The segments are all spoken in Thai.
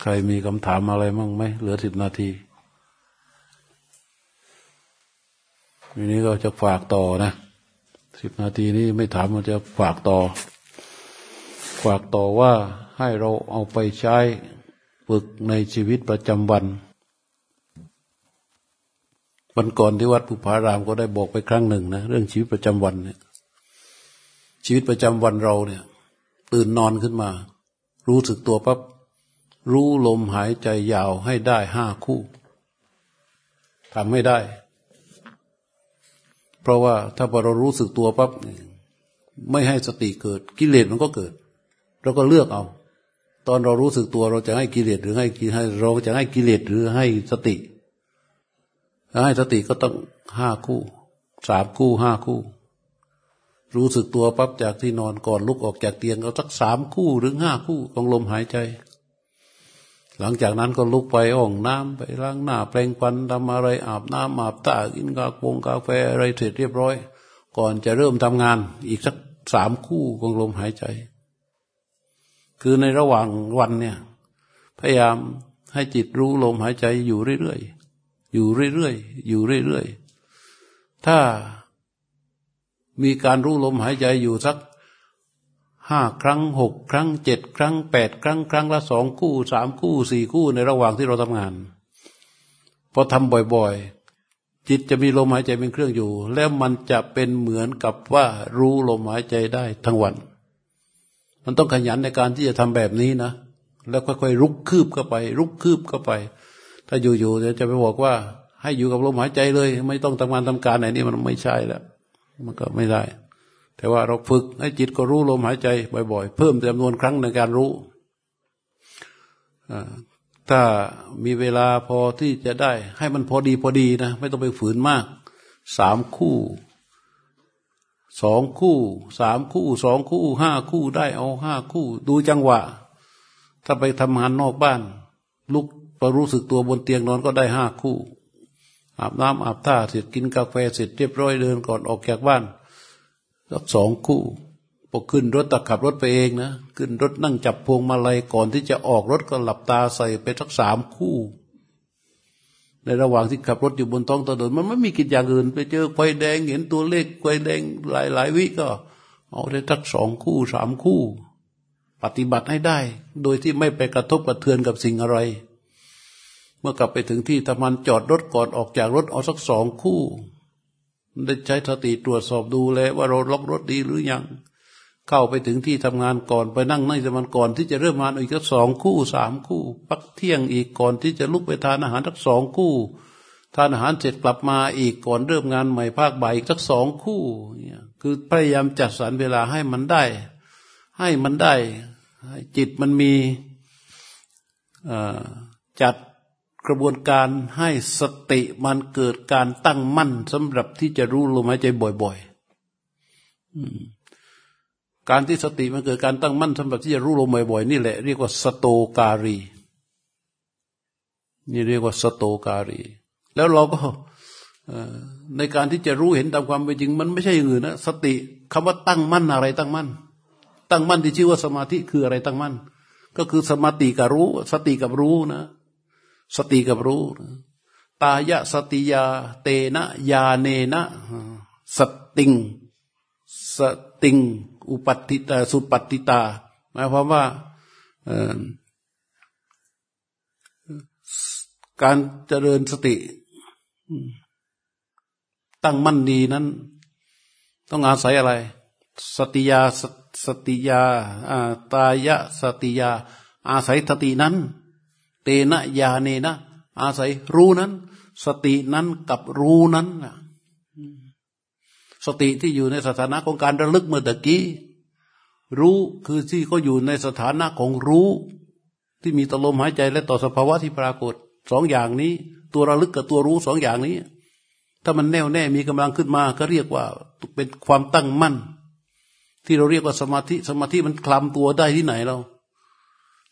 ใครมีคำถามอะไรมั่งไหมเหลือสิบนาทีทีนี้ก็จะฝากต่อนะสิบนาทีนี้ไม่ถามมันจะฝากต่อ ฝากต่อว่าให้เราเอาไปใช้ฝึกในชีวิตประจำวัน วันก่อนที่วัดภูผารามก็ได้บอกไปครั้งหนึ่งนะ เรื่องชีวิตประจำวันเนี่ยชีวิตประจำวันเราเนี่ย ตื่นนอนขึ้นมา รู้สึกตัวปั๊บรู้ลมหายใจยาวให้ได้ห้าคู่ทำไม่ได้ เพราะว่าถ้าพอเรารู้สึกตัวปั๊บไม่ให้สติเกิด กิเลสมันก็เกิด เราก็เลือกเอา ตอนเรารู้สึกตัวเราจะให้กิเลสหรือให้ให้เราจะให้กิเลสหรือให้สติ ให้สติก็ต้องห้าคู่สามคู่ห้าคู่ รู้สึกตัวปั๊บจากที่นอนก่อนลุกออกจากเตียงเราสักสามคู่หรือห้าคู่ของลมหายใจ หลังจากนั้นก็ลุกไปอ่องน้ำไปล้างหน้าแปรงฟันทำอะไรอาบน้ำอาบตากินกาโปงกาแฟอะไรเสร็จเรียบร้อย ก่อนจะเริ่มทำงานอีกสักสามคู่ของลมหายใจ คือในระหว่างวันเนี่ย พยายามให้จิตรู้ลมหายใจอยู่เรื่อยๆอยู่เรื่อยๆอยู่เรื่อยๆถ้า มีการรู้ลมหายใจอยู่สักห้าครั้งหกครั้งเจ็ดครั้งแปดครั้งครั้งละสองคู่สามคู่สี่คู่ในระหว่างที่เราทำงานพอทำบ่อยๆ จิตจะมีลมหายใจเป็นเครื่องอยู่ แล้วมันจะเป็นเหมือนกับว่ารู้ลมหายใจได้ทั้งวัน มันต้องขยันในการที่จะทำแบบนี้นะ แล้วค่อยๆรุกคืบเข้าไปรุกคืบเข้าไป ถ้าอยู่ๆจะไปบอกว่า ให้อยู่กับลมหายใจเลย ไม่ต้องทำงานทำการไหนนี่มันไม่ใช่แล้ว มันก็ไม่ได้ แต่ว่าเราฝึกให้จิตก็รู้ลมหายใจบ่อย ๆ เพิ่มจำนวนครั้งในการรู้ถ้ามีเวลาพอที่จะได้ ให้มันพอดีพอดีนะ ไม่ต้องไปฝืนมากสามคู่สองคู่สามคู่สองคู่ห้าคู่ได้เอาห้าคู่ ดูจังหวะ ถ้าไปทำงานนอกบ้าน ลุกพอรู้สึกตัวบนเตียงนอนก็ได้ห้าคู่ อาบน้ำอาบท่าเสร็จกินกาแฟเสร็จเรียบร้อยเดินก่อนออกจากบ้านสักสองคู่พอขึ้นรถตะขับรถไปเองนะขึ้นรถนั่งจับพวงมาลัยก่อนที่จะออกรถก็หลับตาใส่ไปสักสามคู่ ในระหว่างที่ขับรถอยู่บนท้องถนนมันไม่มีกิจอย่างอื่น ไปเจอไฟแดงเห็นตัวเลขไฟแดงหลายหลายวิก็เอาได้ทักสองคู่สามคู่ ปฏิบัติให้ได้ โดยที่ไม่ไปกระทบกระเทือนกับสิ่งอะไร เมื่อกลับไปถึงที่ทำมันจอดรถก่อนออกจากรถเอาสักสองคู่ได้ใช้สติตรวจสอบดูแลว่าเราล็อกรถดีหรือยัง เข้าไปถึงที่ทำงานก่อนไปนั่งนั่งสมาก่อนที่จะเริ่มงานอีกสักสองคู่สามคู่ พักเที่ยงอีกก่อนที่จะลุกไปทานอาหารสักสองคู่ ทานอาหารเสร็จกลับมาอีกก่อนเริ่มงานใหม่ภาคบ่ายอีกสักสองคู่เนี่ยคือพยายามจัดสรรเวลาให้มันได้ ให้มันได้จิตมันมีจัด กระบวนการให้สติมันเกิดการตั้งมั่นสำหรับที่จะรู้ลมหายใจบ่อยๆ การที่สติมันเกิดการตั้งมั่นสำหรับที่จะรู้ลมบ่อยๆนี่แหละเรียกว่าสโตการี นี่เรียกว่าสโตการี แล้วเราก็ในการที่จะรู้เห็นตามความเป็นจริง มันไม่ใช่อย่างอื่นนะสติคำว่าตั้งมั่นอะไรตั้งมั่น ตั้งมั่นที่ชื่อว่าสมาธิคืออะไรตั้งมั่น ก็คือสมาติกับรู้ สติกับรู้นะ สติกับรู้ ตายะสติยา เตนะยาเนนะสติง สติง อุปัติตาสุปฏิตา หมายความว่าการเจริญสติ ตั้งมั่นดีนั้น ต้องอาศัยอะไร สติยาสติยาตายะสติยา อาศัยสตินั้น เตนะยาเนนะอาศัยรู้นั้น สตินั้นกับรู้นั้นสติที่อยู่ในสถานะของการระลึกเมื่อตะกี้รู้คือที่เขาอยู่ในสถานะของรู้ ที่มีตลมหายใจและต่อสภาวะที่ปรากฏสองอย่างนี้ ตัวระลึกกับตัวรู้สองอย่างนี้ ถ้ามันแน่วแน่มีกำลังขึ้นมา ก็เรียกว่าเป็นความตั้งมั่น ที่เราเรียกว่าสมาธิสมาธิมันคลำตัวได้ที่ไหนเรา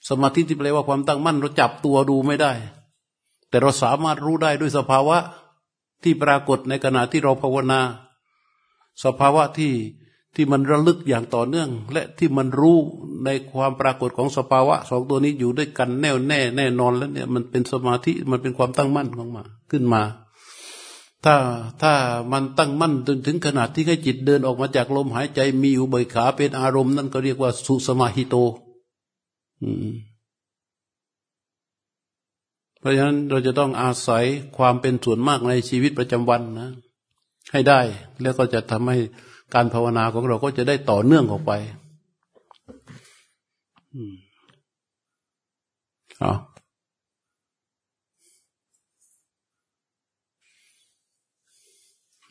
สมาธิที่แปลว่าความตั้งมั่นเราจับตัวดูไม่ได้ แต่เราสามารถรู้ได้ด้วยสภาวะที่ปรากฏในขณะที่เราภาวนา สภาวะที่ที่มันระลึกอย่างต่อเนื่อง และที่มันรู้ในความปรากฏของสภาวะสองตัวนี้อยู่ด้วยกันแน่วแน่แน่นอนแล้วเนี่ยมันเป็นสมาธิมันเป็นความตั้งมั่นของมาขึ้นมา ถ้าถ้ามันตั้งมั่นจนถึงขนาดที่ให้จิตเดินออกมาจากลมหายใจมีอุเบกขาเป็นอารมณ์นั่นก็เรียกว่าสุสมาหิโต เพราะฉะนั้นเราจะต้องอาศัยความเป็นส่วนมากในชีวิตประจำวันนะ ให้ได้ แล้วก็จะทำให้การภาวนาของเราก็จะได้ต่อเนื่องออกไปอ๋อ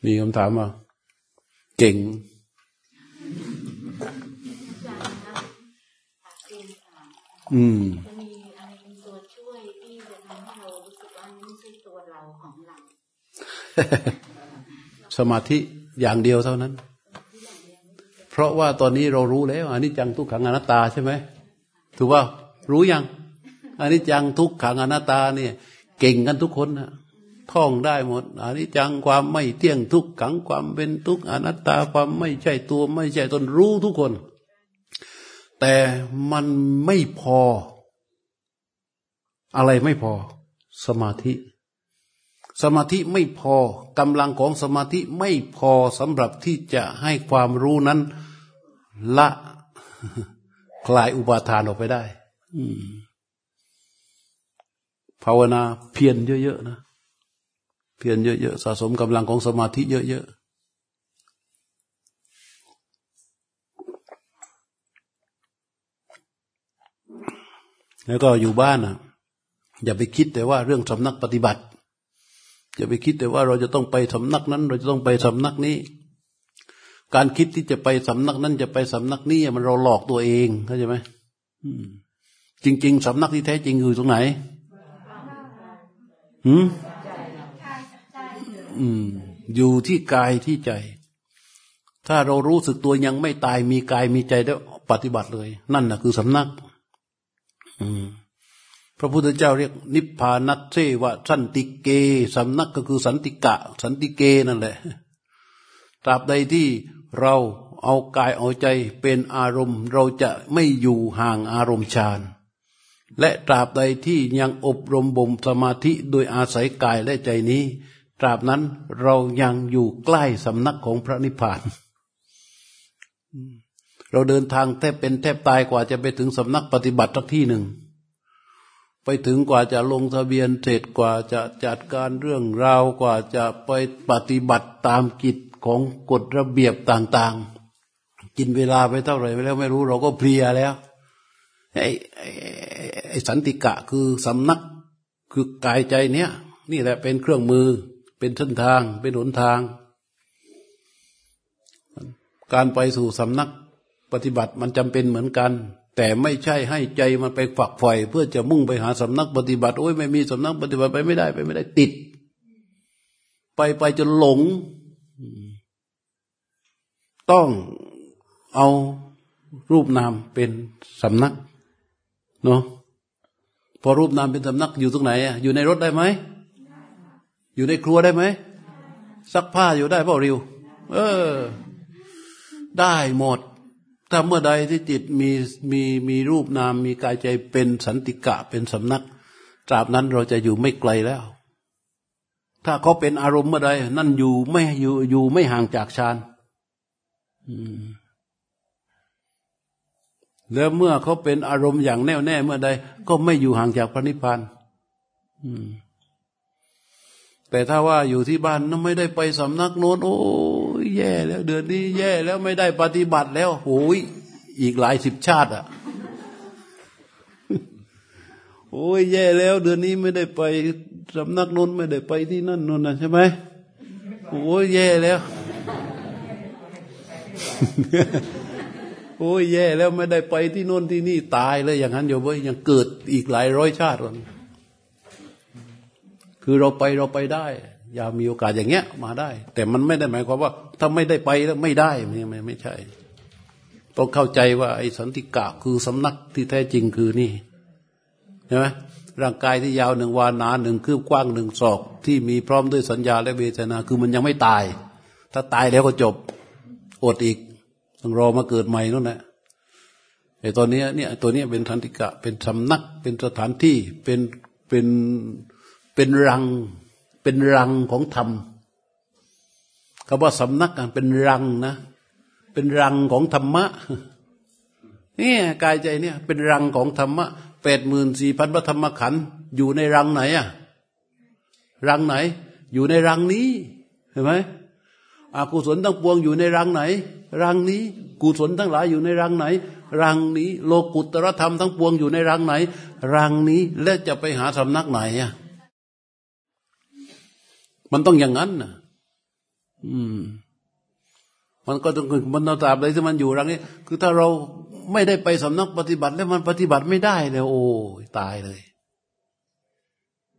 มีคำถามอะเก่ง อืมสมาธิอย่างเดียวเท่านั้น เพราะว่าตอนนี้เรารู้แล้วอันนี้จังทุกขังอนัตตาใช่ไหมถูกว่ารู้ยังอันนี้จังทุกขังอนัตตาเนี่ย เก่งกันทุกคนนะท่องได้หมดอันนี้จังความไม่เที่ยงทุกขังความเป็นทุกอนัตตาความไม่ใช่ตัวไม่ใช่ตนรู้ทุกคน แต่มันไม่พอ อะไรไม่พอ สมาธิ สมาธิไม่พอกำลังของสมาธิไม่พอสำหรับที่จะให้ความรู้นั้น ละคลายอุปาทานออกไปได้ภาวนาเพียรเยอะๆนะ เพียรเยอะๆสะสมกำลังของสมาธิเยอะๆ แล้วก็อยู่บ้านนะอย่าไปคิดแต่ว่าเรื่องสำนักปฏิบัติ อย่าไปคิดแต่ว่าเราจะต้องไปสำนักนั้น เราจะต้องไปสำนักนี้ การคิดที่จะไปสำนักนั้น จะไปสำนักนี้มันเราหลอกตัวเองเข้าใจไหมจริง ๆสำนักที่แท้จริงอยู่ตรงไหนอืมอืม อยู่ที่กายที่ใจ ถ้าเรารู้สึกตัวยังไม่ตายมีกายมีใจแล้วปฏิบัติเลย นั่นนะคือสำนัก พระพุทธเจ้าเรียก นิพพานัตเสวะสันติเกสำนักก็คือสันติกะ สันติเกนั่นแหละตราบใดที่เราเอากายเอาใจเป็นอารมณ์ เราจะไม่อยู่ห่างอารมณ์ฌานและตราบใดที่ยังอบรมบ่มสมาธิโดยอาศัยกายและใจนี้ ตราบนั้นเรายังอยู่ใกล้สำนักของพระนิพพาน เราเดินทางแทบเป็นแทบตายกว่าจะไปถึงสำนักปฏิบัติสักที่หนึ่ง ไปถึงกว่าจะลงทะเบียนเสร็จกว่าจะจัดการเรื่องราวกว่าจะไปปฏิบัติตามกิจของกฎระเบียบต่างๆ กินเวลาไปเท่าไหร่ไปแล้วไม่รู้เราก็เพลียแล้วไอ้ไอ้สันติกะคือสำนักคือกายใจเนี้ยนี่แหละเป็นเครื่องมือเป็นเส้นทางเป็นหนทาง การไปสู่สำนัก ปฏิบัติมันจำเป็นเหมือนกัน แต่ไม่ใช่ให้ใจมันไปฝักใฝ่เพื่อจะมุ่งไปหาสำนักปฏิบัติ โอ้ยไม่มีสำนักปฏิบัติไปไม่ได้ไปไม่ได้ติด ไปไปจนหลง ต้องเอารูปนามเป็นสำนักเนาะพอรูปนามเป็นสำนักอยู่ตรงไหนอะอยู่ในรถได้ไหม อยู่ในครัวได้ไหมซักผ้าอยู่ได้เปล่าริว เออ ได้หมด ถ้าเมื่อใดที่จิตมีมีมีรูปนามมีกายใจเป็นสันติกะเป็นสำนัก ตราบนั้นเราจะอยู่ไม่ไกลแล้ว ถ้าเขาเป็นอารมณ์เมื่อใดนั่นอยู่ไม่อยู่อยู่ไม่ห่างจากฌานแล้วเมื่อเขาเป็นอารมณ์อย่างแน่วแน่เมื่อใด ก็ไม่อยู่ห่างจากพระนิพพาน แต่ถ้าว่าอยู่ที่บ้านนั้นไม่ได้ไปสำนักโน้นโอ้ยแย่แล้ว เดือนนี้แย่แล้วไม่ได้ปฏิบัติแล้วโอ้ยอีกหลายสิบชาติอะโอ้ยแย่แล้ว เดือนนี้ไม่ได้ไปสำนักโน้นไม่ได้ไปที่นั่นโนู่นนะใช่ไหมโอ้ยแย่แล้ว โอ้ยแย่แล้วไม่ได้ไปที่โน้นที่นี่ตายเลยอย่างนั้นอยู่เว้ยยังเกิดอีกหลายร้อยชาติวัน คือเราไปเราไปได้ อย่ามีโอกาสอย่างเงี้ยมาได้ แต่มันไม่ได้หมายความว่า ถ้าไม่ได้ไปแล้วไม่ได้ไม่ไม่ไม่ใช่ ต้องเข้าใจว่าไอ้สันติกะคือสำนักที่แท้จริงคือนี่ใช่ไหมร่างกายที่ยาวหนึ่งวานาหนึ่งคืบกว้างหนึ่งศอกที่มีพร้อมด้วยสัญญาและเวทนา คือมันยังไม่ตาย ถ้าตายแล้วก็จบอดอีกต้องรอมาเกิดใหม่นั่นแหละไอ้ตอนนี้เนี่ยตัวนี้เป็นทันติกะเป็นสำนักเป็นสถานที่เป็นเป็น เป็นรังเป็นรังของธรรมคำว่าสำนักเป็นรังนะ เป็นรังของธรรมะนี่กายใจเนี่ย เป็นรังของธรรมะแปดหมื่นสี่พันพระธรรมขันธ์อยู่ในรังไหนอะรังไหน อยู่ในรังนี้ เห็นไหมอากุศลทั้งปวงอยู่ในรังไหน รังนี้ กุศลทั้งหลายอยู่ในรังไหน รังนี้ โลกุตรธรรมทั้งปวงอยู่ในรังไหน รังนี้แล้วจะไปหาสำนักไหนอะ มันต้องอย่างนั้นนะอืม มันก็ต้องมันตราบใดที่มันอยู่รังนี้ คือถ้าเราไม่ได้ไปสำนักปฏิบัติแล้วมันปฏิบัติไม่ได้เลยโอ้ตายเลย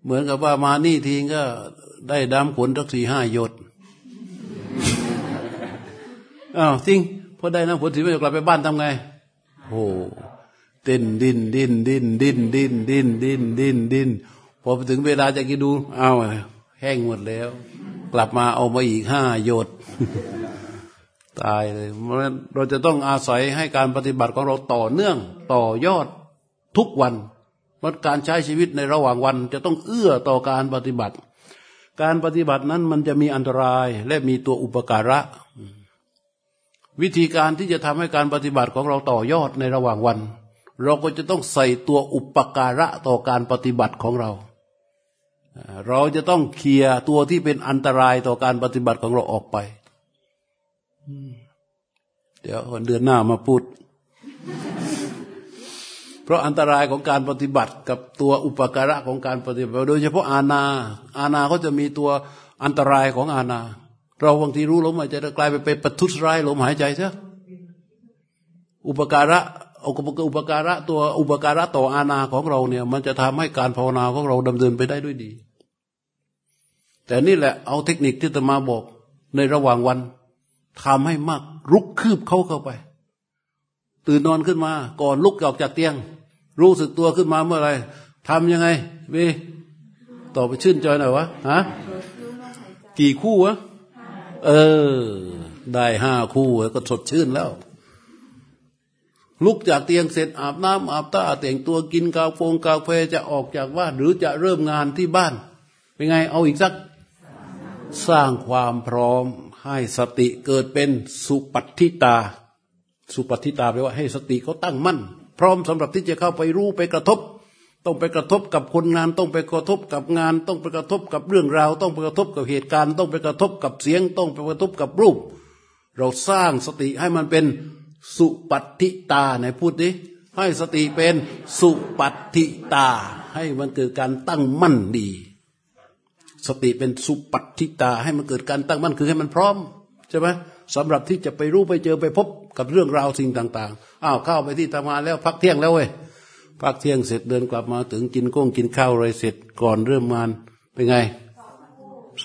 เหมือนกับว่ามานี่ทีก็ได้ดำขนทักสี่ห้าหยดอ้าวจริงพอได้น้ำฝนสีไม่กลับไปบ้านทำไงโอ้ดินดินดินดินดินดินดินดินดินดินพอถึงเวลาจะกินดูอ้าว แห้งหมดแล้ว กลับมาเอามาอีกห้าหยด ตายเลยเพราะฉะนั้นเราจะต้องอาศัยให้การปฏิบัติของเราต่อเนื่อง ต่อยอดทุกวันเพราะการใช้ชีวิตในระหว่างวันจะต้องเอื้อต่อการปฏิบัติ การปฏิบัตินั้นมันจะมีอันตรายและมีตัวอุปการะ วิธีการที่จะทำให้การปฏิบัติของเราต่อยอดในระหว่างวัน เราก็จะต้องใส่ตัวอุปการะต่อการปฏิบัติของเรา เราจะต้องเคลียร์ตัวที่เป็นอันตรายต่อการปฏิบัติของเราออกไป เดี๋ยววันเดือนหน้ามาพูด เพราะอันตรายของการปฏิบัติกับตัวอุปการะของการปฏิบัติ โดยเฉพาะอาณาอาณาเขาจะมีตัวอันตรายของอาณาเราบางทีรู้ลมหายใจจะกลายไปเป็นปทุสร้ายลมหายใจใช่อุปการะ อุปอุปการะตัวอุปการะต่ออาณาของเราเนี่ย มันจะทำให้การภาวนาของเราดำเนินไปได้ด้วยดี แต่นี่แหละเอาเทคนิคที่ตมาบอกในระหว่างวันทำให้มากรุกคืบเข้าเข้าไป ตื่นนอนขึ้นมา ก่อนลุกออกจากเตียง รู้สึกตัวขึ้นมาเมื่อไรทำยังไงเวต่อไปชื่นใจหน่อยวะฮะกี่คู่วะเออ ได้ห้าคู่ก็สดชื่นแล้ว ลุกจากเตียงเสร็จอาบน้ำอาบตาแต่งตัวกินกาโฟงกาแฟจะออกจากบ้านหรือจะเริ่มงานที่บ้าน เป็นไงเอาอีกสัก สร้างความพร้อมให้สติเกิดเป็นสุปัติตา สุปัติตาแปลว่าให้สติเขาตั้งมั่น พร้อมสำหรับที่จะเข้าไปรู้ไปกระทบ ต้องไปกระทบกับคนงาน ต้องไปกระทบกับงาน ต้องไปกระทบกับเรื่องราว ต้องไปกระทบกับเหตุการณ์ ต้องไปกระทบกับเสียง ต้องไปกระทบกับรูป เราสร้างสติให้มันเป็น สุปัติตาไหนพูดดิให้สติเป็นสุปัติตา ให้มันเกิดการตั้งมั่นดี สติเป็นสุปัติตา ให้มันเกิดการตั้งมั่นคือให้มันพร้อมใช่ไหมสำหรับที่จะไปรู้ไปเจอไปพบกับเรื่องราวสิ่งต่าง ๆ อ้าวเข้าไปที่ทำงานแล้วพักเที่ยงแล้วเว้ยพักเที่ยงเสร็จเดินกลับมาถึงกินก้งกินข้าวอะไรเสร็จก่อนเริ่มงานเป็นไง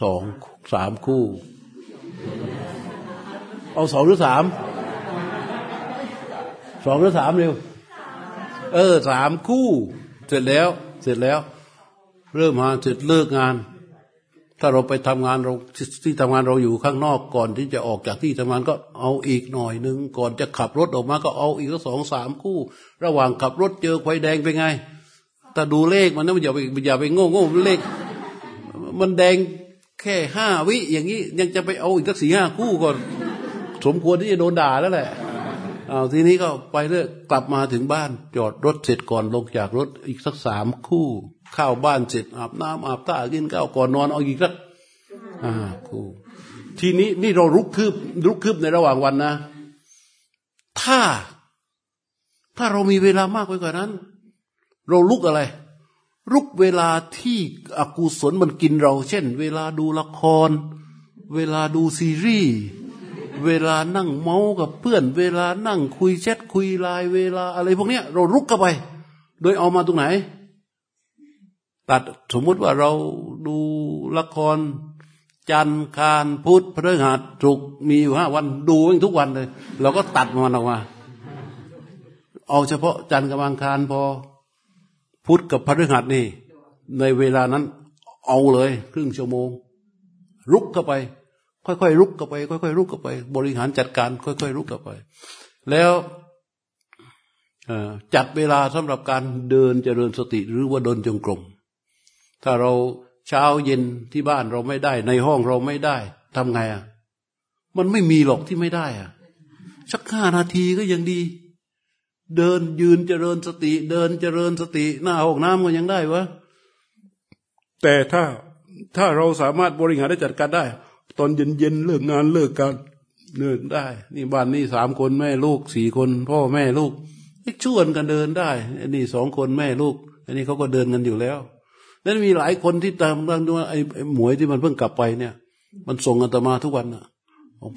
สองสามคู่ เอาสองหรือสาม สองหรือสามเร็ว เออสามคู่ เสร็จแล้ว เสร็จแล้ว เริ่มงานเสร็จเลิกงาน ถ้าเราไปทำงานเราที่ทำงานเราอยู่ข้างนอกก่อนที่จะออกจากที่ทำงานก็เอาอีกหน่อยหนึ่งก่อนจะขับรถออกมาก็เอาอีกสองสามคู่ ระหว่างขับรถเจอไฟแดงเป็นไงถ้าดูเลขมันนะอย่าไปอย่าไปโง่โง่เลข มันแดงแค่ห้าวิอย่างนี้ยังจะไปเอาอีกสักสี่ห้าคู่ก่อน สมควรที่จะโดนด่าแล้วแหละ เอาทีนี้ก็ไปเรื่อยกลับมาถึงบ้าน จอดรถเสร็จก่อนลงจากรถอีกสักสามคู่เข้าบ้านเสร็จอาบน้ำอาบท่ากินข้าวก่อนนอนเอาอีกสักอ่าคู่ทีนี้นี่เรารุกคืบรุกคืบในระหว่างวันนะ ถ้า ถ้าเรามีเวลามากไปกว่านั้น เราลุกอะไรลุกเวลาที่อกุศลมันกินเรา เช่น เวลาดูละคร เวลาดูซีรีส์ เวลานั่งเมากับเพื่อน เวลานั่งคุยแชทคุยไลน์เวลาอะไรพวกเนี้ย เราลุกเข้าไป โดยเอามาตรงไหน ตัดสมมุติว่าเราดูละคร จันทร์คารพุธพฤหัสศุกร์มีอยู่ห้าวันดูทุกวันเลย เราก็ตัดมันออกมา เอาเฉพาะจันทร์กับอังคารพอพุธกับพฤหัสนี่ ในเวลานั้น เอาเลย ครึ่งชั่วโมงรุกเข้าไป ค่อยๆรุกกับไป ค่อยๆรุกกับไป บริหารจัดการ ค่อยๆรุกกับไป แล้วจัดเวลาสำหรับการเดินเจริญสติหรือว่าเดินจงกรมถ้าเราเช้าเย็นที่บ้านเราไม่ได้ ในห้องเราไม่ได้ทำไงอะมันไม่มีหรอกที่ไม่ได้อะสักห้านาทีก็ยังดี เดินยืนเจริญสติ เดินเจริญสติ หน้าห้องน้ำก็ยังได้วะแต่ถ้าถ้าเราสามารถบริหารได้จัดการได้ ตอนเย็นๆเลิกงานเลิกการเดินได้ นี่บ้านนี้สามคนแม่ลูกสี่คน พ่อแม่ลูกชวนกันเดินได้อันนี้สองคนแม่ลูก อันนี้เขาก็เดินกันอยู่แล้วนั้นมีหลายคนที่ตามดังด้วยไอ้หมวยที่มันเพิ่งกลับไปเนี่ย มันส่งอัตมาทุกวันอะ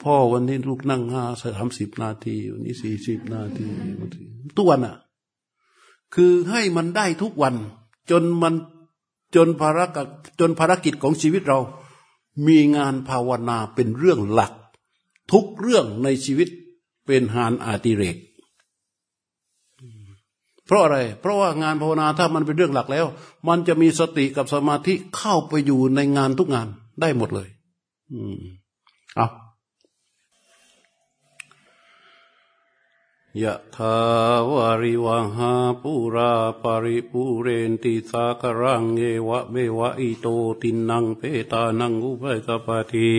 พ่อวันนี้ลูกนั่งห้าสามสิบนาทีวันนี้สี่สิบนาทีทุกวันอะคือให้มันได้ทุกวัน จนมันจนภารกิจจนภารกิจของชีวิตเรา มีงานภาวนาเป็นเรื่องหลัก ทุกเรื่องในชีวิตเป็นหานอาติเรก เพราะอะไร เพราะว่างานภาวนาถ้ามันเป็นเรื่องหลักแล้ว มันจะมีสติกับสมาธิเข้าไปอยู่ในงานทุกงานได้หมดเลย อืมเอา ยะทาวาริวังหาปูราปาริปูเรนติสากรังเอวะเมวะอิโตตินังเปตานังอุปกปาติ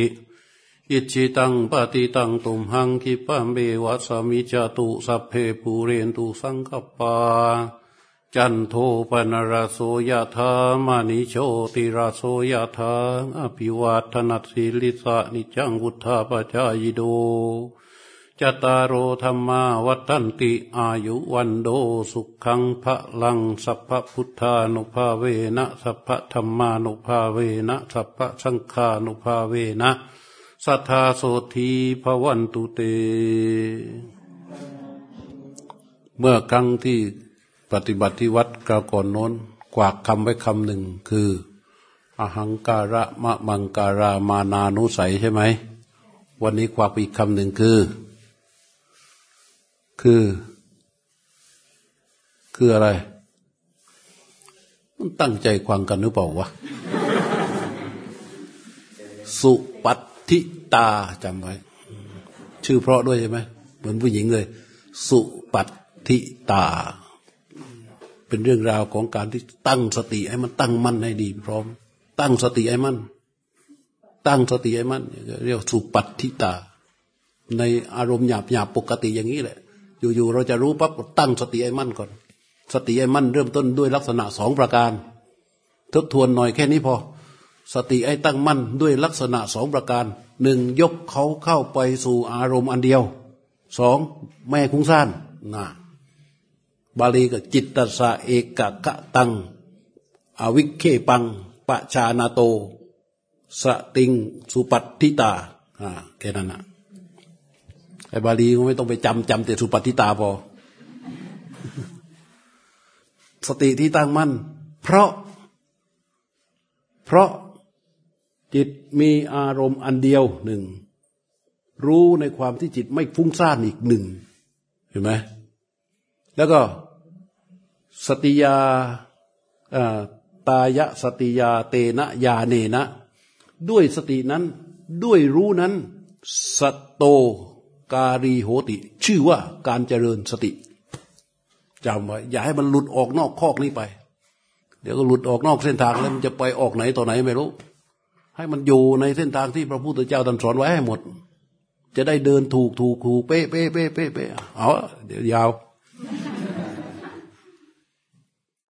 อิจิตังปฏิตังตุมหังคิปะเมวะสมิจตุสัพเพปูเรนตุสังกปา จันโทปนรโสยะธามานิโชติรโสยะธาอภิวาทนัสิลิสานิจังวุธาปจายโด จตารโอธรรมาวัฏันติอายุวันโดสุขังพระลังสัพพพุทธานุภาเวนะสัพพธรรมานุภาเวนะสัพพสังฆานุภาเวนะสัทธาโสธีภวันตุเต เมื่อครั้งที่ปฏิบัติที่วัดกาก่อนโน้นกวากคำไว้คำหนึ่งคือ อหังการะมะมังการามานานุสัยใช่ไหม วันนี้กวากอีกคำหนึ่งคือ คือ คืออะไร มันตั้งใจควังกันหรือเปล่าวะ สุปัติตาจำไว้ ชื่อเพราะด้วยใช่ไหมเหมือนผู้หญิงเลย สุปัติตา เป็นเรื่องราวของการที่ตั้งสติให้มันตั้งมั่นให้ดี พร้อม ตั้งสติให้มั่นตั้งสติให้มั่นเรียกสุปัติตา ในอารมณ์หยาบหยาบปกติอย่างนี้แหละ อยู่ๆเราจะรู้ปั๊บตั้งสติให้มั่นก่อน สติให้มั่นเริ่มต้นด้วยลักษณะสองประการ ทบทวนหน่อยแค่นี้พอ สติไอ้ตั้งมั่นด้วยลักษณะสองประการหนึ่งยกเขาเข้าไปสู่อารมณ์อันเดียวสองแม่คุ้งซ่านนะบาลีกับจิตตสะเอกกะตัง อวิเคปังปะชานาโต สติงสุปัตติตาอ่าแค่นั้นนะ ไอ้บาลีก็ไม่ต้องไปจำจำแต่สุปัตติตาพอ สติที่ตั้งมั่น เพราะ เพราะจิตมีอารมณ์อันเดียวหนึ่ง รู้ในความที่จิตไม่ฟุ้งซ่านอีกหนึ่ง เห็นไหมแล้วก็สติยาตายะสติยาเตนะยาเนนะ ด้วยสตินั้นด้วยรู้นั้นสโต การีโหติ ชื่อว่าการเจริญสติจำไว้อย่าให้มันหลุดออกนอกคอกนี้ไป เดี๋ยวก็หลุดออกนอกเส้นทางแล้วมันจะไปออกไหนต่อไหนไม่รู้ ให้มันอยู่ในเส้นทางที่พระพุทธเจ้าตรัสสอนไว้ให้หมด จะได้เดินถูกถูกถูกเป๊ะเป๊ะเป๊ะเป๊ะเอาเดี๋ยวยาว